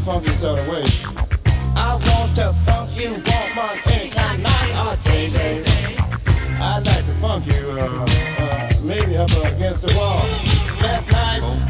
in a in a funky sort of way. I want to funk you, woman, anytime, night or day, baby. I'd like to funk you, uh, uh, maybe up against the wall. Last night